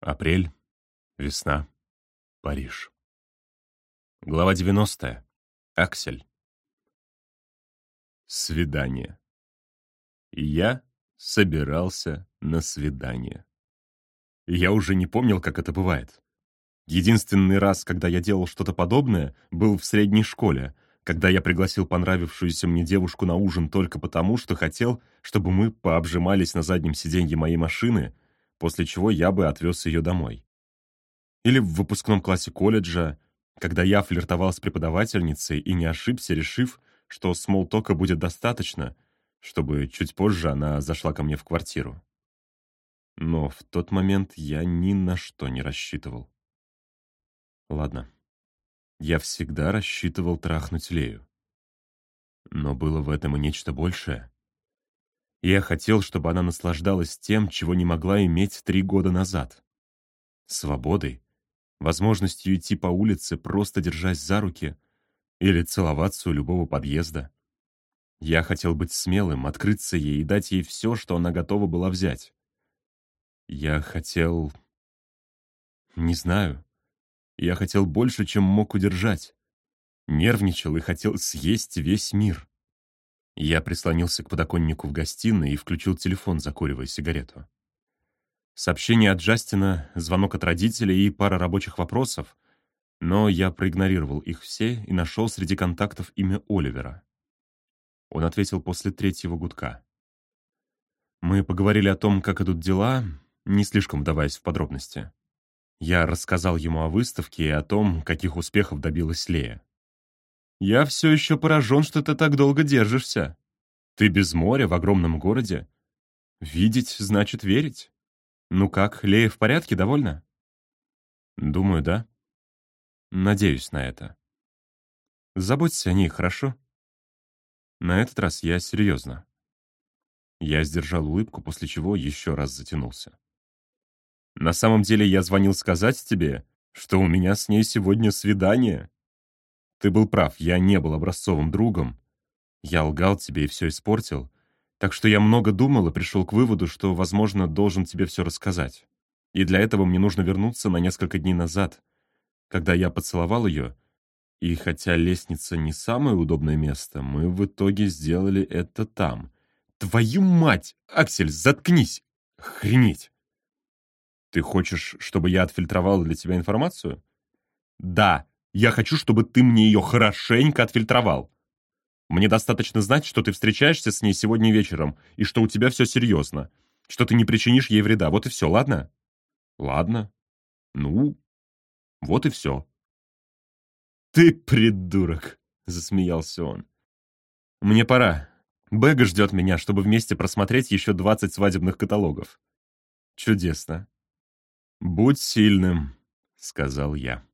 Апрель, весна, Париж. Глава 90. Аксель. Свидание. Я собирался на свидание. Я уже не помнил, как это бывает. Единственный раз, когда я делал что-то подобное, был в средней школе, когда я пригласил понравившуюся мне девушку на ужин только потому, что хотел, чтобы мы пообжимались на заднем сиденье моей машины — после чего я бы отвез ее домой. Или в выпускном классе колледжа, когда я флиртовал с преподавательницей и не ошибся, решив, что смолтока будет достаточно, чтобы чуть позже она зашла ко мне в квартиру. Но в тот момент я ни на что не рассчитывал. Ладно, я всегда рассчитывал трахнуть Лею. Но было в этом и нечто большее. Я хотел, чтобы она наслаждалась тем, чего не могла иметь три года назад. Свободой, возможностью идти по улице, просто держась за руки, или целоваться у любого подъезда. Я хотел быть смелым, открыться ей и дать ей все, что она готова была взять. Я хотел... Не знаю. Я хотел больше, чем мог удержать. Нервничал и хотел съесть весь мир. Я прислонился к подоконнику в гостиной и включил телефон, закуривая сигарету. Сообщение от Джастина, звонок от родителей и пара рабочих вопросов, но я проигнорировал их все и нашел среди контактов имя Оливера. Он ответил после третьего гудка. Мы поговорили о том, как идут дела, не слишком вдаваясь в подробности. Я рассказал ему о выставке и о том, каких успехов добилась Лея. Я все еще поражен, что ты так долго держишься. Ты без моря, в огромном городе. Видеть значит верить. Ну как, Лея в порядке, довольна? Думаю, да. Надеюсь на это. Заботься о ней, хорошо? На этот раз я серьезно. Я сдержал улыбку, после чего еще раз затянулся. На самом деле я звонил сказать тебе, что у меня с ней сегодня свидание. Ты был прав, я не был образцовым другом. Я лгал тебе и все испортил. Так что я много думал и пришел к выводу, что, возможно, должен тебе все рассказать. И для этого мне нужно вернуться на несколько дней назад, когда я поцеловал ее, и хотя лестница не самое удобное место, мы в итоге сделали это там. Твою мать! Аксель, заткнись! Охренеть! Ты хочешь, чтобы я отфильтровал для тебя информацию? Да, я хочу, чтобы ты мне ее хорошенько отфильтровал. Мне достаточно знать, что ты встречаешься с ней сегодня вечером, и что у тебя все серьезно, что ты не причинишь ей вреда. Вот и все, ладно? Ладно. Ну, вот и все. Ты придурок, засмеялся он. Мне пора. Бэга ждет меня, чтобы вместе просмотреть еще 20 свадебных каталогов. Чудесно. Будь сильным, сказал я.